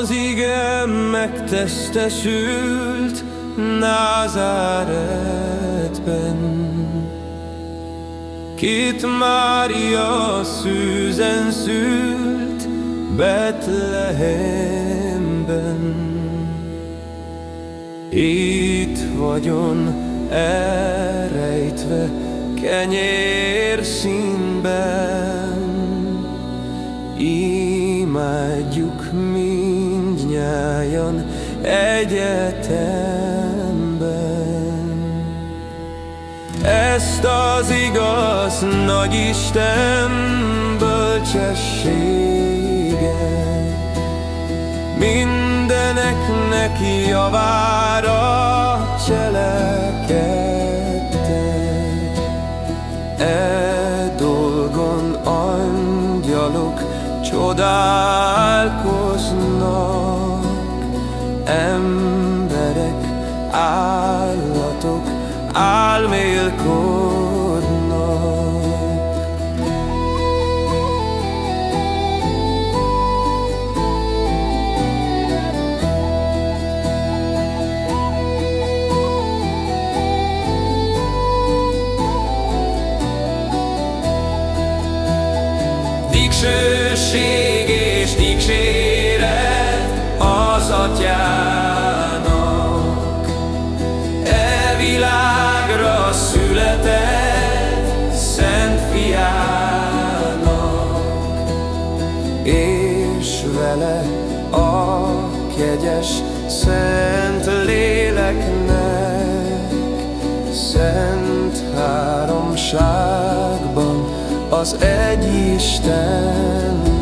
Az ige megtestesült Názáretben. Két Mária szűzen szült Betlehemben. Itt vagyon elrejtve kenyér színben. Imádjuk mindnyájan egyetemben. Ezt az igaz nagy Isten bölcsessége Mindeneknek javára cselekedte. E dolgon angyalok csodálkoznak Emberek, állatok álmélkodnak Dicsőség vele a kegyes szent léleknek. Szent háromságban az egy Isten